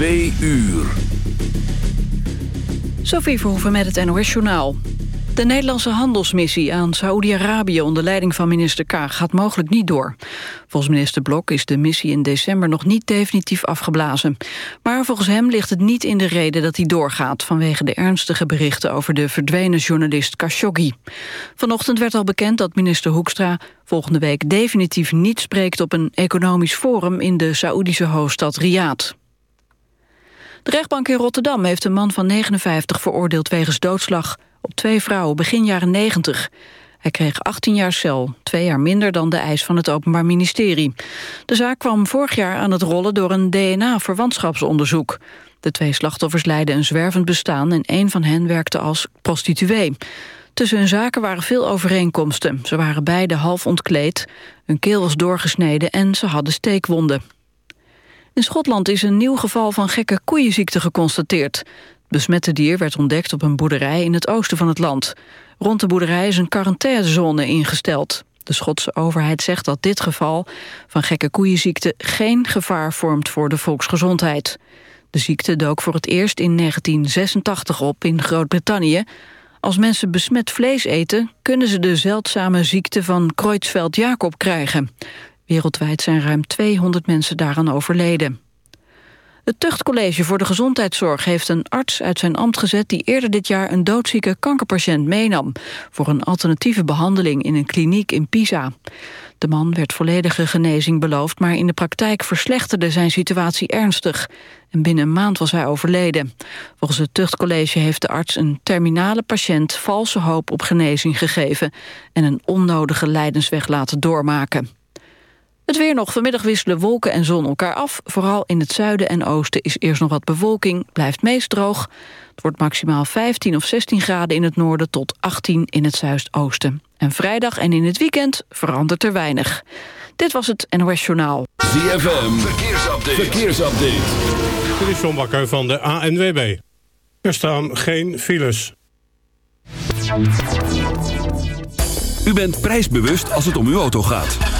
Twee uur. Sophie Verhoeven met het NOS-journaal. De Nederlandse handelsmissie aan Saoedi-Arabië onder leiding van minister Kaag gaat mogelijk niet door. Volgens minister Blok is de missie in december nog niet definitief afgeblazen. Maar volgens hem ligt het niet in de reden dat hij doorgaat... vanwege de ernstige berichten over de verdwenen journalist Khashoggi. Vanochtend werd al bekend dat minister Hoekstra volgende week definitief niet spreekt... op een economisch forum in de Saoedische hoofdstad Riyadh. De rechtbank in Rotterdam heeft een man van 59 veroordeeld wegens doodslag op twee vrouwen begin jaren 90. Hij kreeg 18 jaar cel, twee jaar minder dan de eis van het Openbaar Ministerie. De zaak kwam vorig jaar aan het rollen door een DNA-verwantschapsonderzoek. De twee slachtoffers leidden een zwervend bestaan en een van hen werkte als prostituee. Tussen hun zaken waren veel overeenkomsten. Ze waren beide half ontkleed, hun keel was doorgesneden en ze hadden steekwonden. In Schotland is een nieuw geval van gekke koeienziekte geconstateerd. Het besmette dier werd ontdekt op een boerderij in het oosten van het land. Rond de boerderij is een quarantainezone ingesteld. De Schotse overheid zegt dat dit geval van gekke koeienziekte... geen gevaar vormt voor de volksgezondheid. De ziekte dook voor het eerst in 1986 op in Groot-Brittannië. Als mensen besmet vlees eten... kunnen ze de zeldzame ziekte van Creutzfeldt-Jakob krijgen. Wereldwijd zijn ruim 200 mensen daaraan overleden. Het Tuchtcollege voor de Gezondheidszorg heeft een arts uit zijn ambt gezet... die eerder dit jaar een doodzieke kankerpatiënt meenam... voor een alternatieve behandeling in een kliniek in Pisa. De man werd volledige genezing beloofd... maar in de praktijk verslechterde zijn situatie ernstig. En binnen een maand was hij overleden. Volgens het Tuchtcollege heeft de arts een terminale patiënt... valse hoop op genezing gegeven... en een onnodige lijdensweg laten doormaken. Het weer nog. Vanmiddag wisselen wolken en zon elkaar af. Vooral in het zuiden en oosten is eerst nog wat bewolking. Blijft meest droog. Het wordt maximaal 15 of 16 graden in het noorden... tot 18 in het zuidoosten. En vrijdag en in het weekend verandert er weinig. Dit was het NOS Journaal. ZFM. Verkeersupdate. Verkeersupdate. Dit is John Bakker van de ANWB. Er staan geen files. U bent prijsbewust als het om uw auto gaat.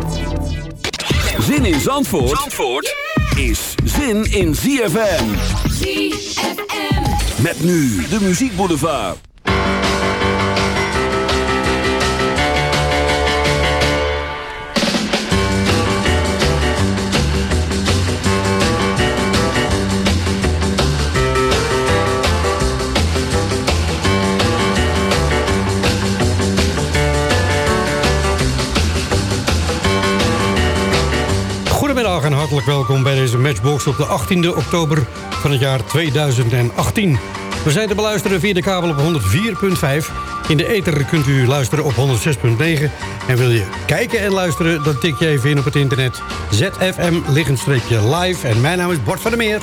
Zin in Zandvoort, Zandvoort is zin in ZFM. ZFM. Met nu de muziekboulevard. Welkom bij deze Matchbox op de 18e oktober van het jaar 2018. We zijn te beluisteren via de kabel op 104.5. In de ether kunt u luisteren op 106.9. En wil je kijken en luisteren, dan tik je even in op het internet. ZFM liggenstreepje live. En mijn naam is Bart van der Meer.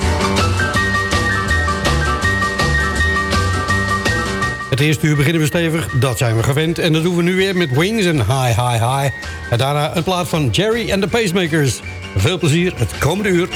Het eerste uur beginnen we stevig, dat zijn we gewend. En dat doen we nu weer met Wings en High High High. En daarna een plaat van Jerry and the Pacemakers. Veel plezier het komende uur.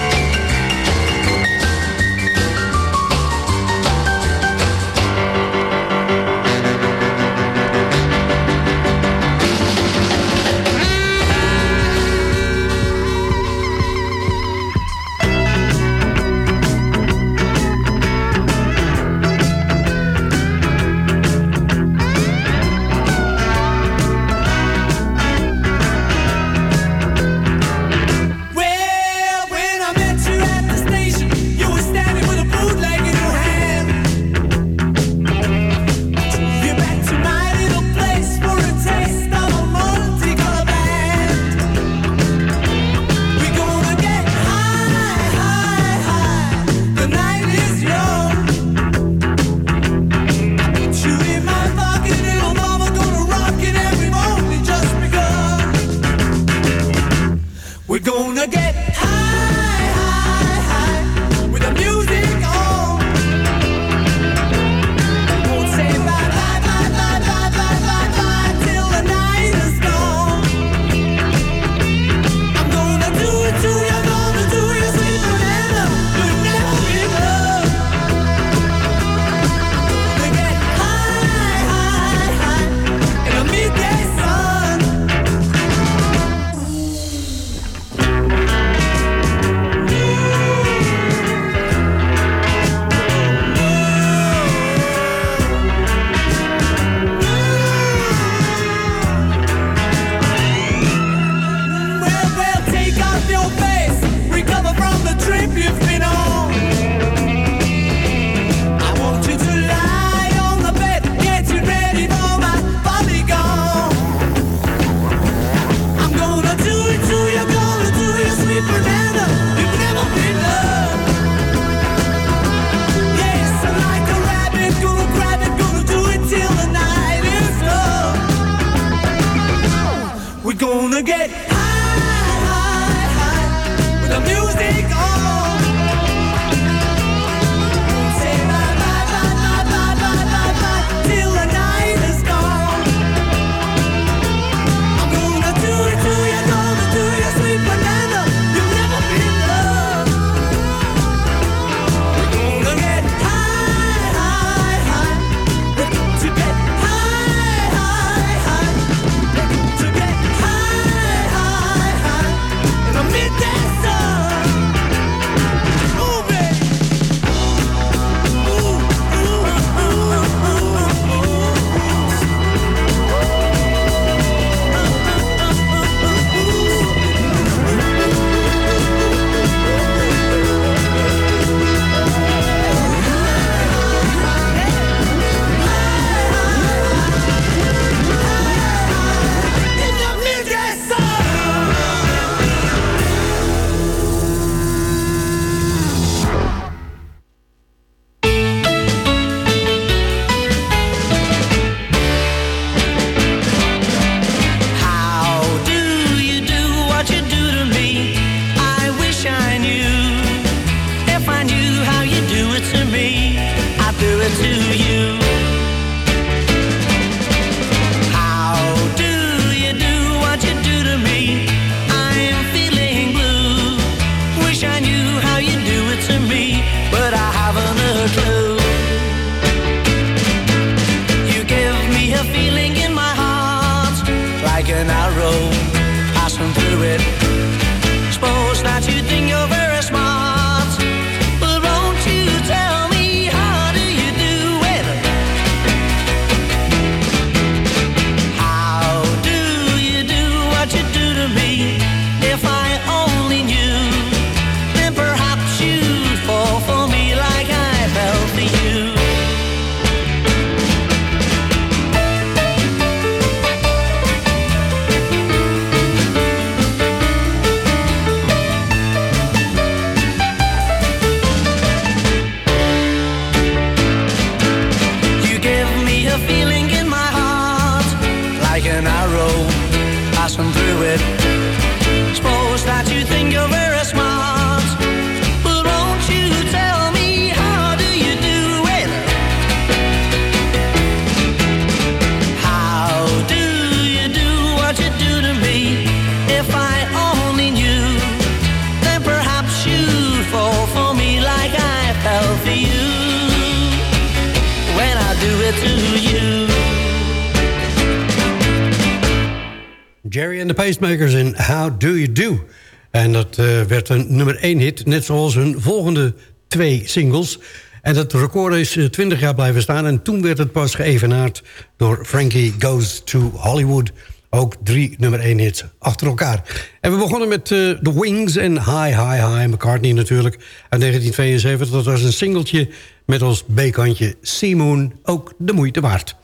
Jerry and the Pacemakers in How Do You Do. En dat eh, werd een nummer 1 hit, net zoals hun volgende twee singles. En dat record is eh, 20 jaar blijven staan. En toen werd het pas geëvenaard door Frankie Goes to Hollywood. Ook drie nummer 1 hits achter elkaar. En we begonnen met eh, The Wings en High, High, High. McCartney natuurlijk uit 1972. Dat was een singeltje met als B-kantje Sea Moon. Ook de moeite waard.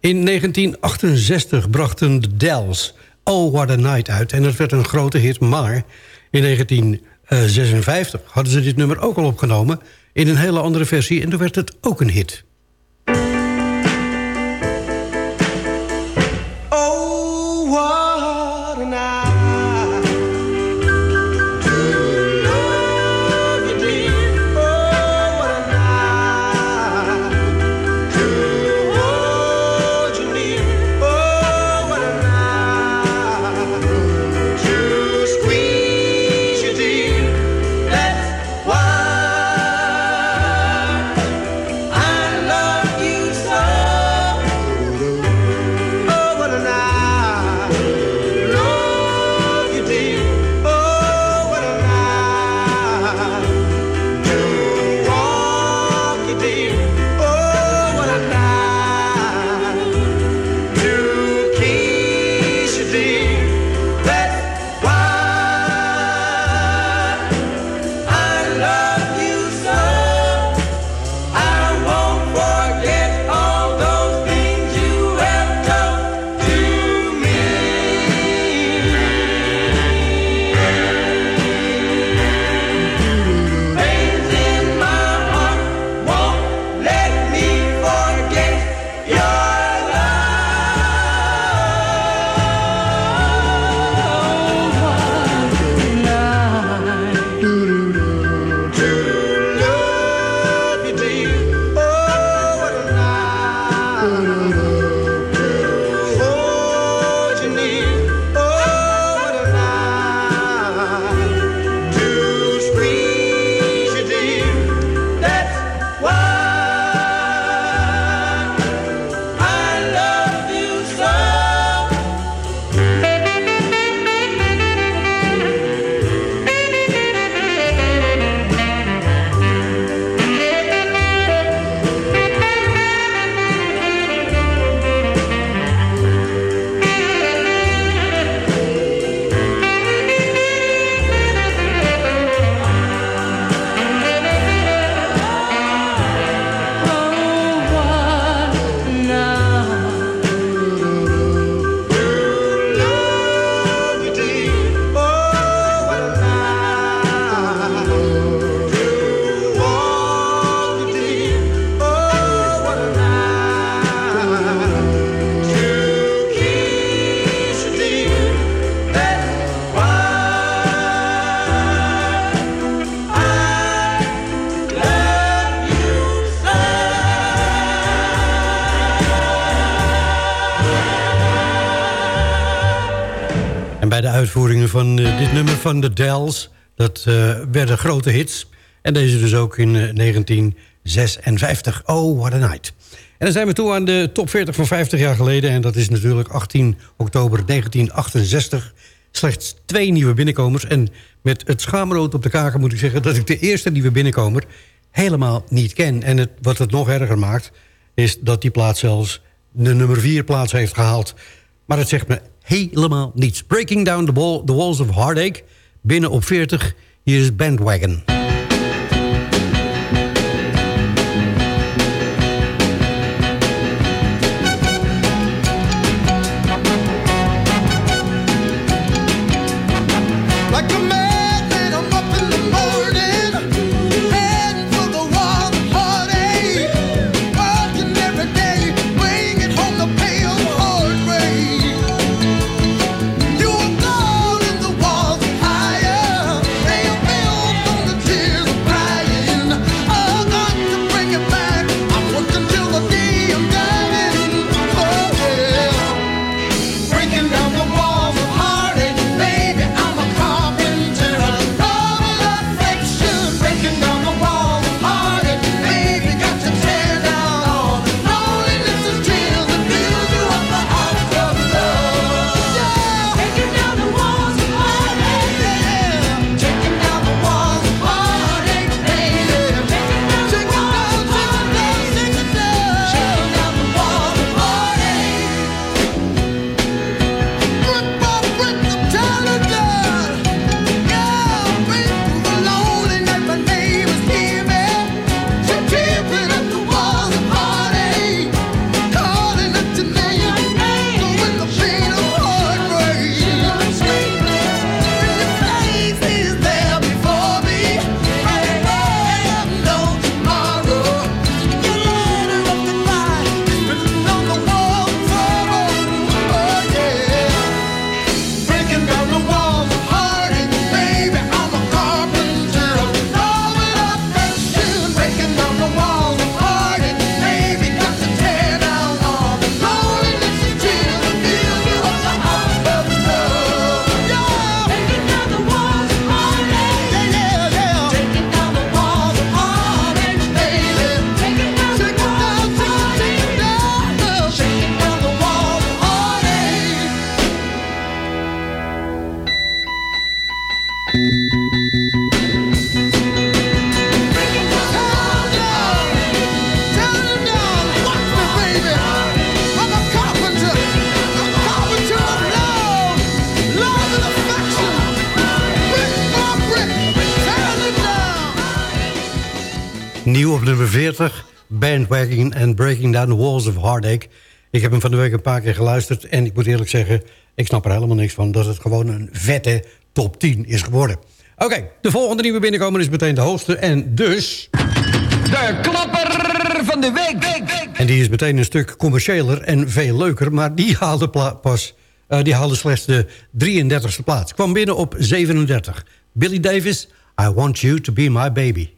In 1968 brachten de Dells Oh What a Night uit. En dat werd een grote hit, maar in 1956 hadden ze dit nummer ook al opgenomen... in een hele andere versie en toen werd het ook een hit. Van de Dells... dat eh, werden grote hits. En deze dus ook in eh, 1956. Oh, what a night. En dan zijn we toe aan de top 40 van 50 jaar geleden. En dat is natuurlijk 18 oktober 1968. Slechts twee nieuwe binnenkomers. En met het schaamrood op de kaken moet ik zeggen... dat ik de eerste nieuwe binnenkomer helemaal niet ken. En het, wat het nog erger maakt... is dat die plaats zelfs de nummer 4 plaats heeft gehaald. Maar het zegt me helemaal niets. Breaking down the, wall, the walls of heartache. Binnen op 40. Hier is Bandwagon. Walls of Heartache. Ik heb hem van de week een paar keer geluisterd... en ik moet eerlijk zeggen, ik snap er helemaal niks van... dat het gewoon een vette top 10 is geworden. Oké, de volgende nieuwe binnenkomen is meteen de hoogste. En dus... De klapper van de week. En die is meteen een stuk commerciëler en veel leuker... maar die haalde pas... Eh, die haalde slechts de 33ste plaats. Kwam binnen op 37. Billy Davis, I Want You To Be My Baby.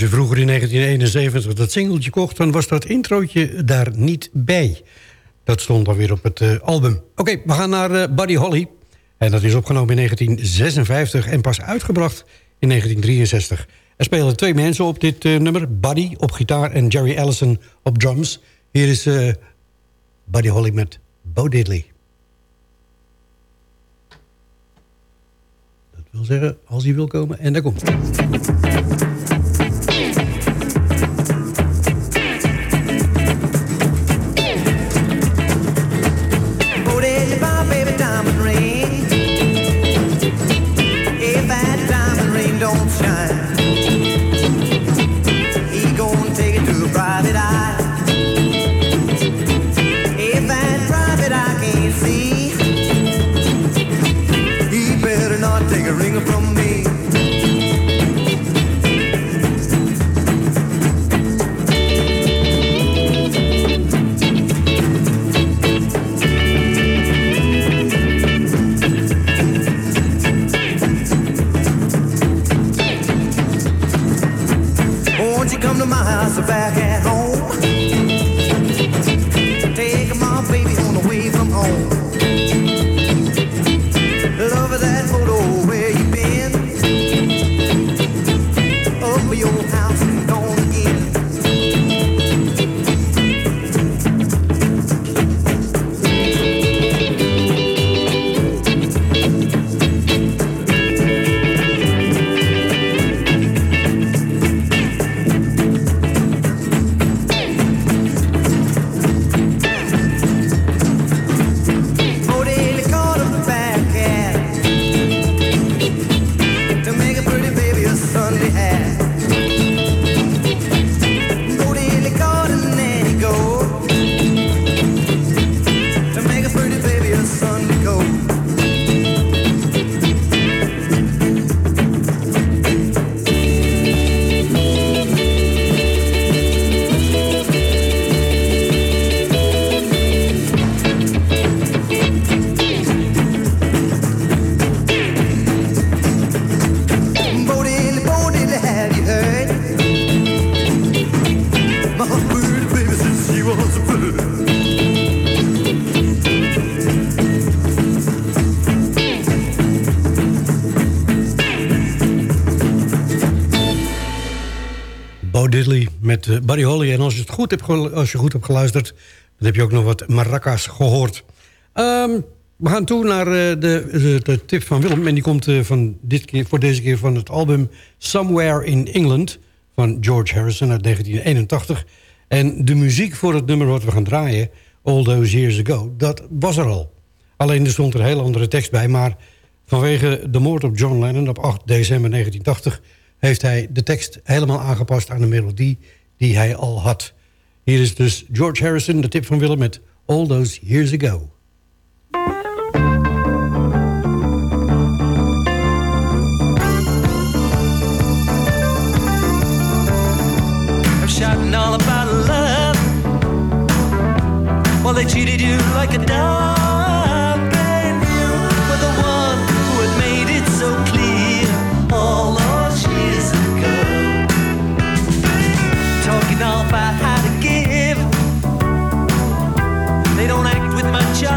Je vroeger in 1971 dat singeltje kocht... dan was dat introotje daar niet bij. Dat stond dan weer op het eh, album. Oké, we gaan naar eh, Buddy Holly. En dat is opgenomen in 1956 en pas uitgebracht in 1963. Er spelen twee mensen op dit eh, nummer. Buddy op gitaar en Jerry Allison op drums. Hier is Buddy Holly met Bo Diddley. Dat wil zeggen, als hij wil komen. En daar komt hij. Buddy Holly. En als je, het goed hebt, als je goed hebt geluisterd... dan heb je ook nog wat maracas gehoord. Ehm, we gaan toe naar eh, de, de, de tip van Willem. En die komt eh, van dit keer, voor deze keer van het album Somewhere in England... van George Harrison uit 1981. En de muziek voor het nummer wat we gaan draaien... All Those Years Ago, dat was er al. Alleen er stond er een hele andere tekst bij... maar vanwege de moord op John Lennon op 8 december 1980... heeft hij de tekst helemaal aangepast aan de melodie die hij al had. Hier is dus George Harrison, de tip van Willem... met All Those Years Ago. All about love. Well, they treated you like a dog,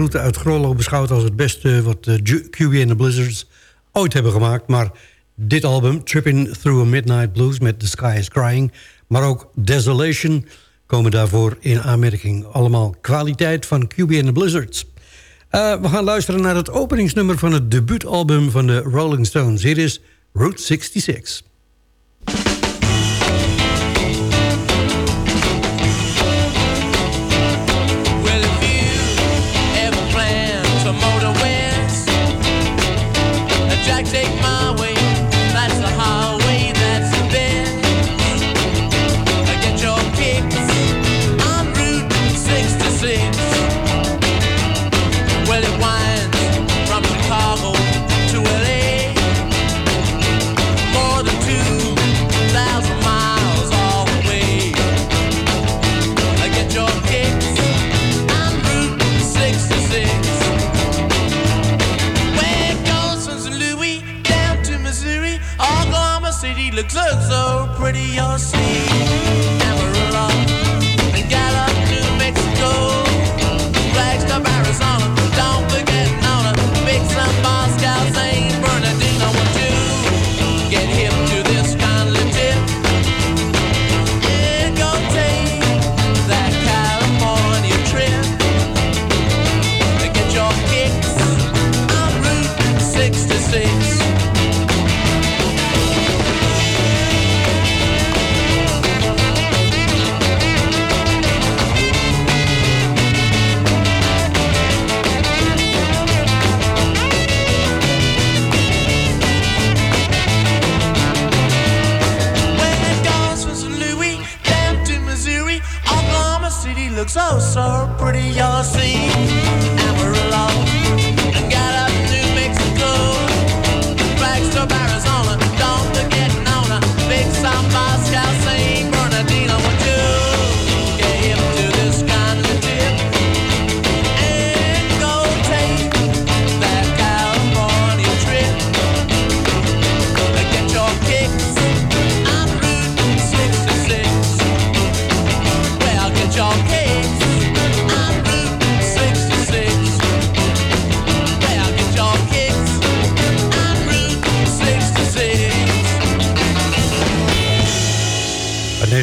route uit Grollo beschouwd als het beste wat QB en de Blizzards ooit hebben gemaakt. Maar dit album, Tripping Through a Midnight Blues met The Sky is Crying... maar ook Desolation komen daarvoor in aanmerking. Allemaal kwaliteit van QB en de Blizzards. Eh, we gaan luisteren naar het openingsnummer van het debuutalbum van de Rolling Stones. Hier is Route 66.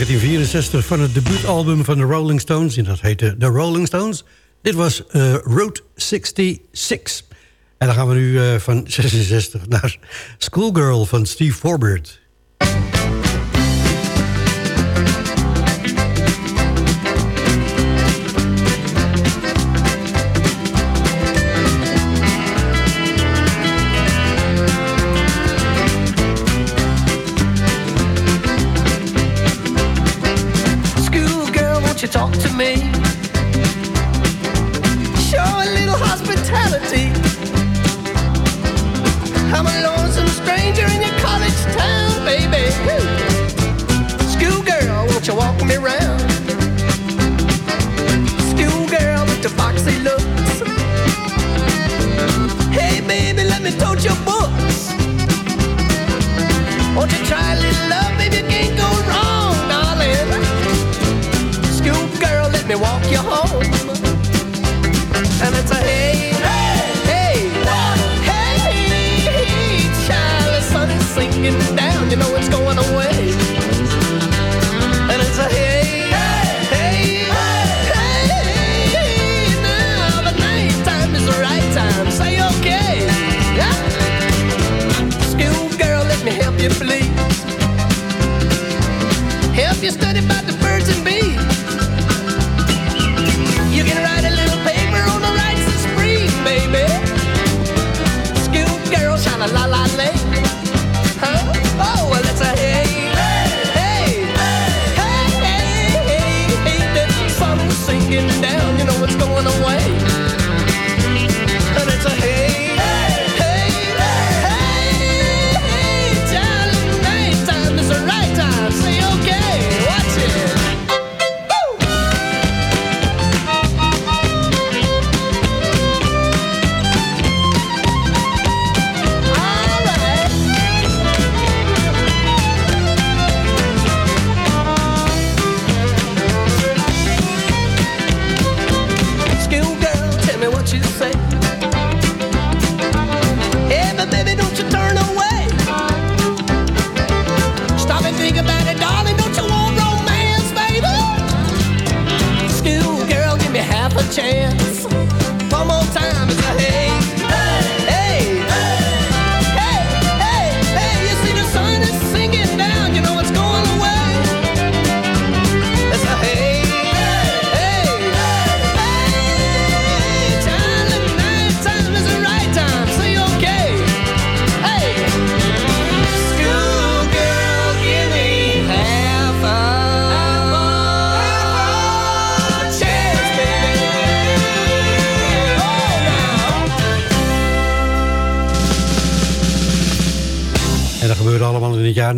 1964 van het debuutalbum van de Rolling Stones. En dat heette The Rolling Stones. Dit was uh, Route 66. En dan gaan we nu eh, van 66 naar Schoolgirl van Steve Forbert. getting down, you know it's going away.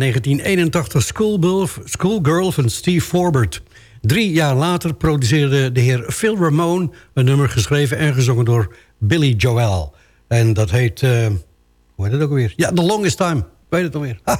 1981 Schoolgirl, Schoolgirl van Steve Forbert. Drie jaar later produceerde de heer Phil Ramone... een nummer geschreven en gezongen door Billy Joel. En dat heet... eh, hoe heet het ook alweer? Ja, The Longest Time. Weet het alweer. Ha.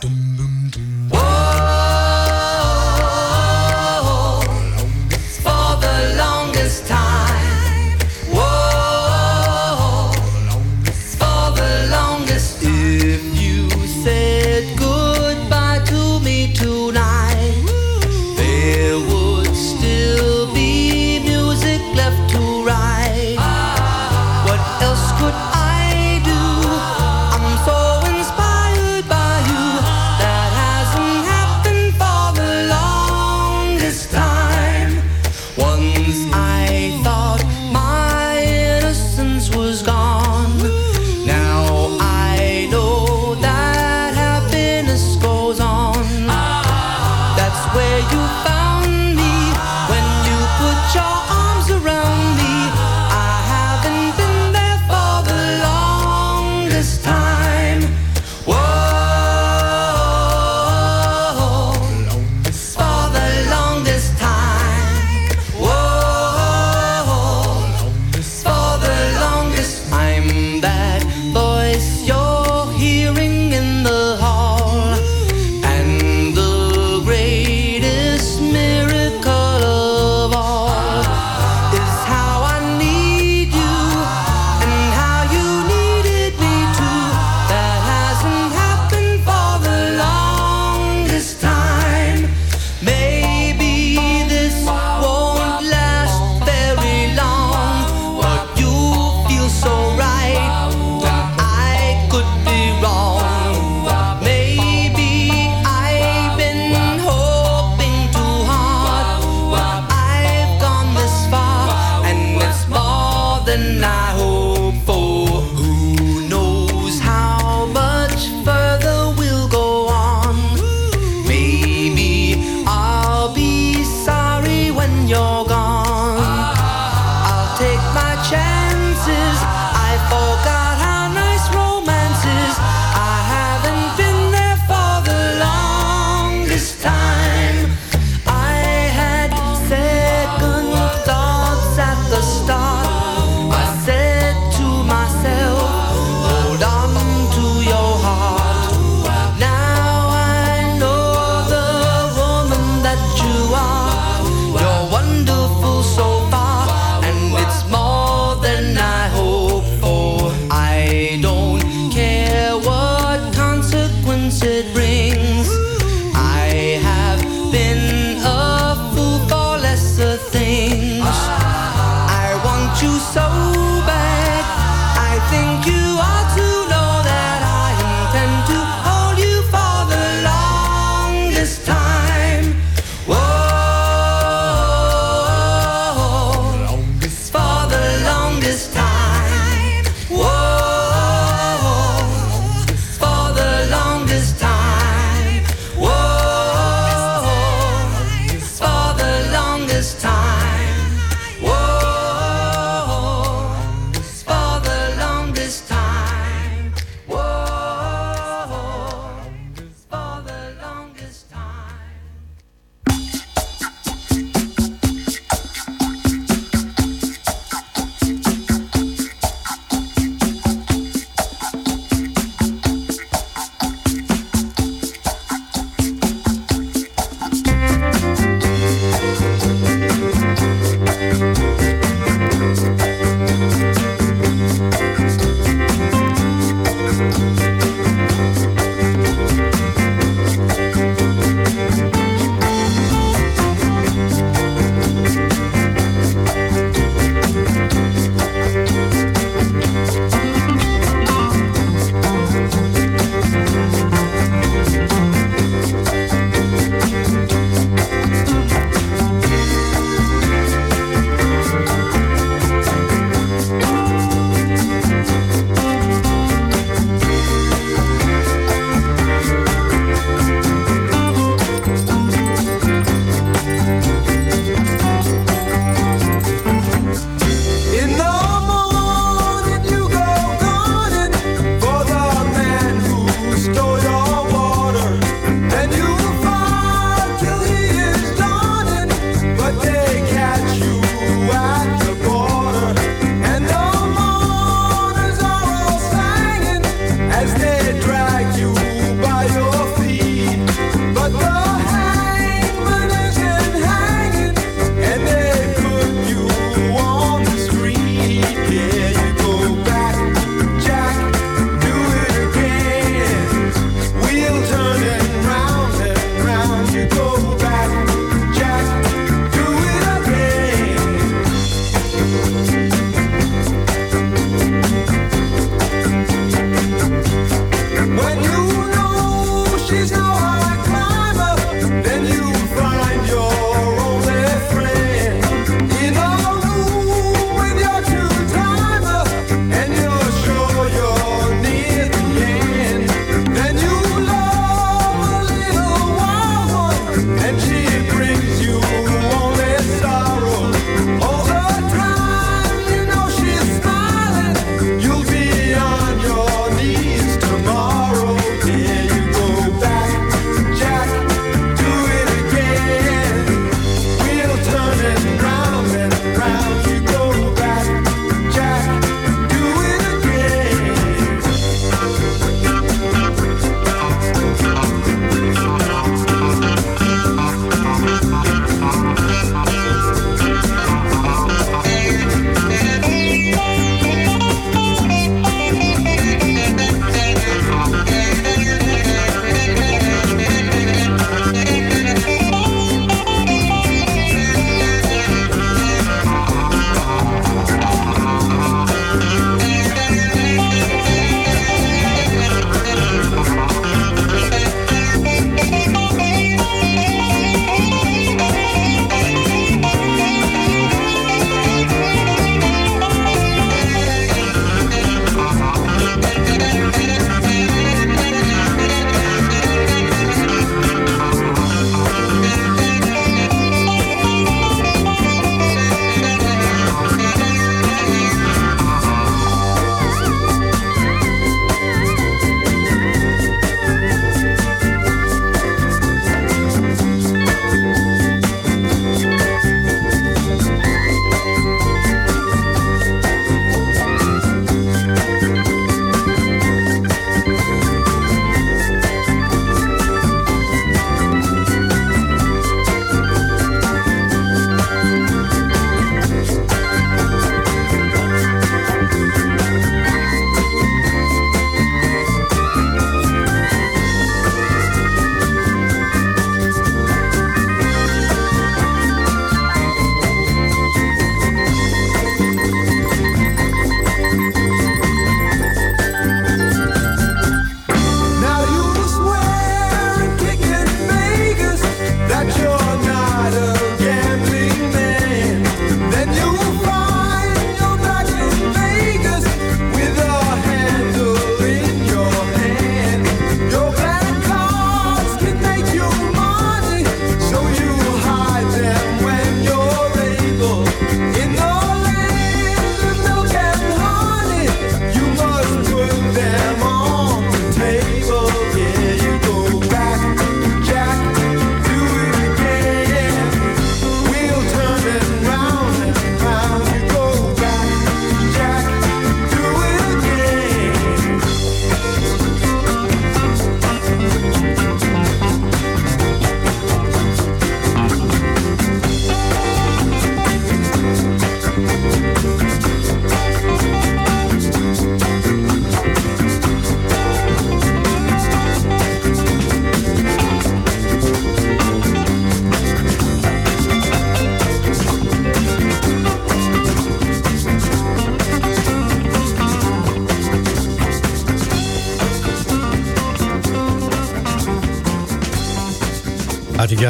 forgot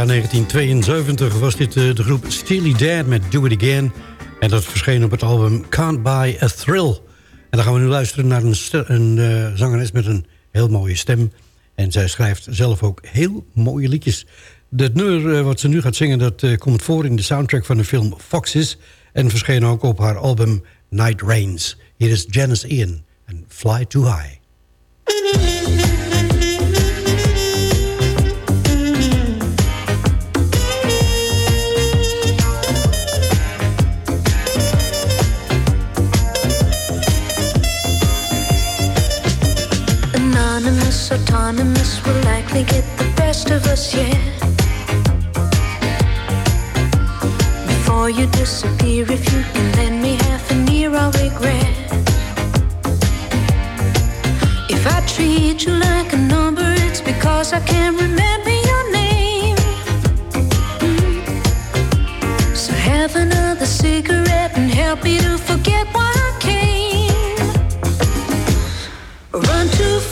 jaar 1972 was dit eh, de groep Steely Dan met Do It Again. En dat verscheen op het album Can't Buy a Thrill. En dan gaan we nu luisteren naar een, een eh, zangeres met een heel mooie stem. En zij schrijft zelf ook heel mooie liedjes. Het nummer eh, wat ze nu gaat zingen, dat komt voor in de soundtrack van de film Foxes. En verscheen ook op haar album Night Rains. Hier is Janice Ian en Fly Too High. Autonomous will likely get the best of us, yeah. Before you disappear, if you can lend me half an ear, I'll regret. If I treat you like a number, it's because I can't remember your name. So have another cigarette and help me to forget why I came. Run too fast,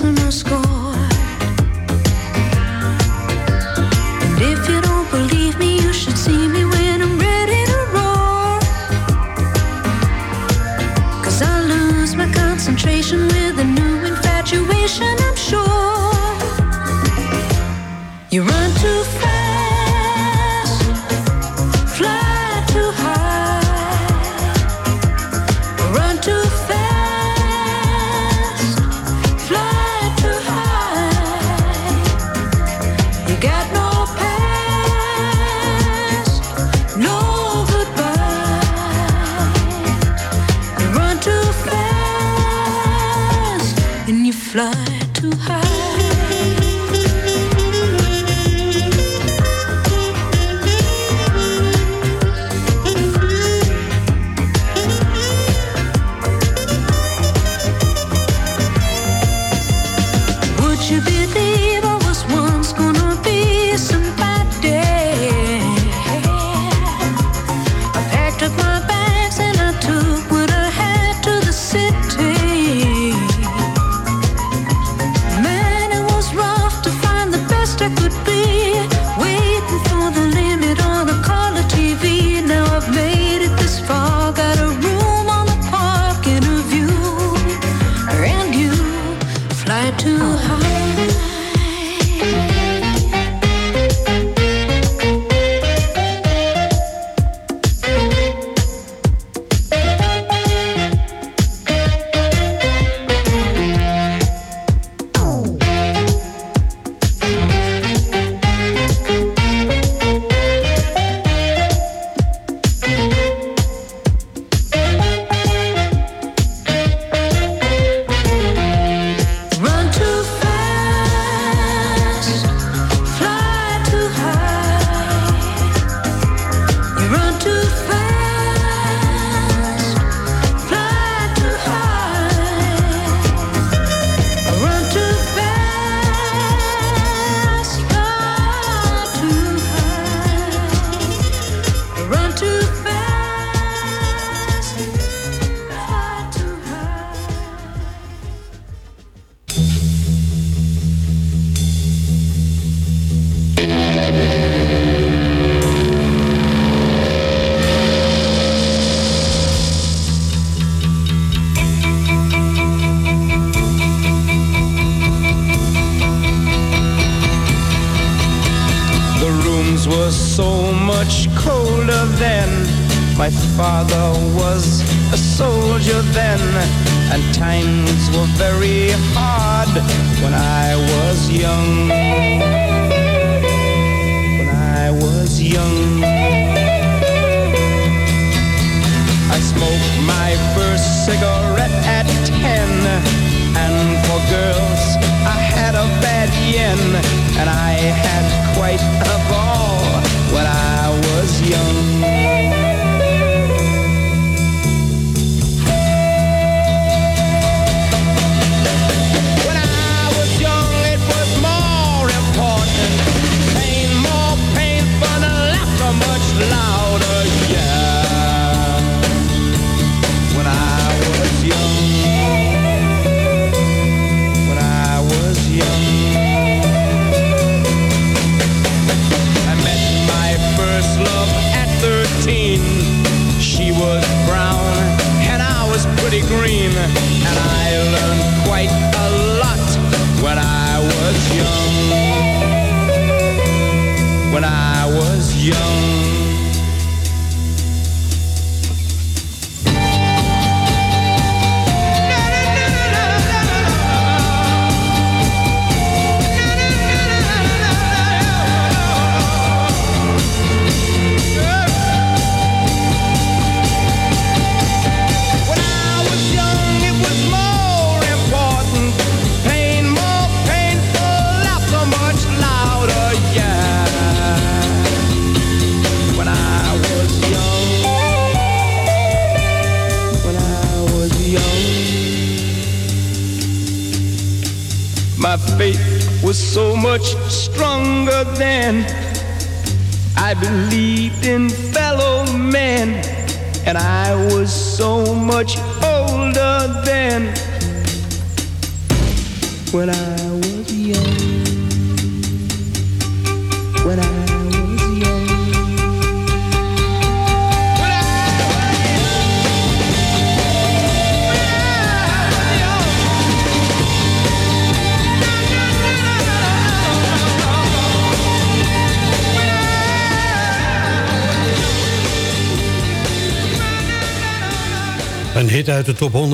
with a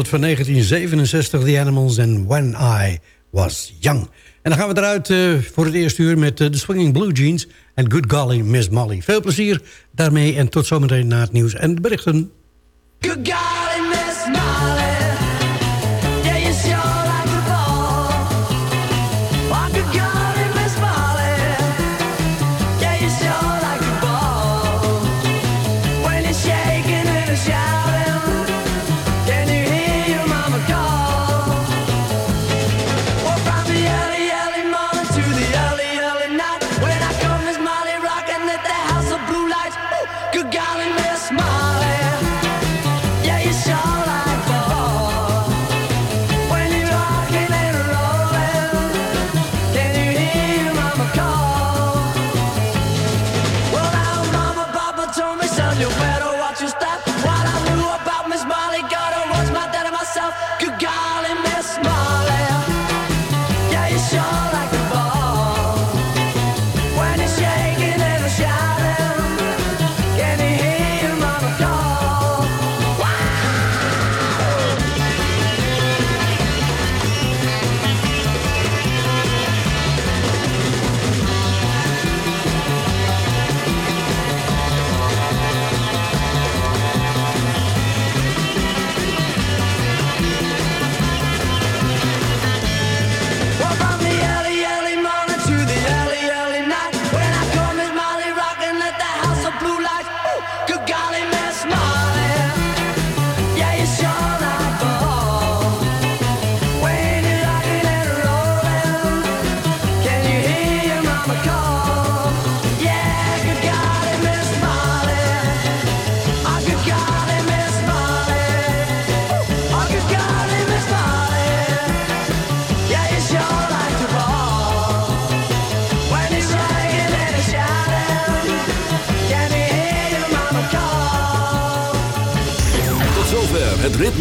van 1967, The Animals and When I Was Young. En dan gaan we eruit eh, voor het eerste uur met eh, de Swinging Blue Jeans... en Good Golly Miss Molly. Veel plezier daarmee en tot zometeen na het nieuws en de berichten. Good God!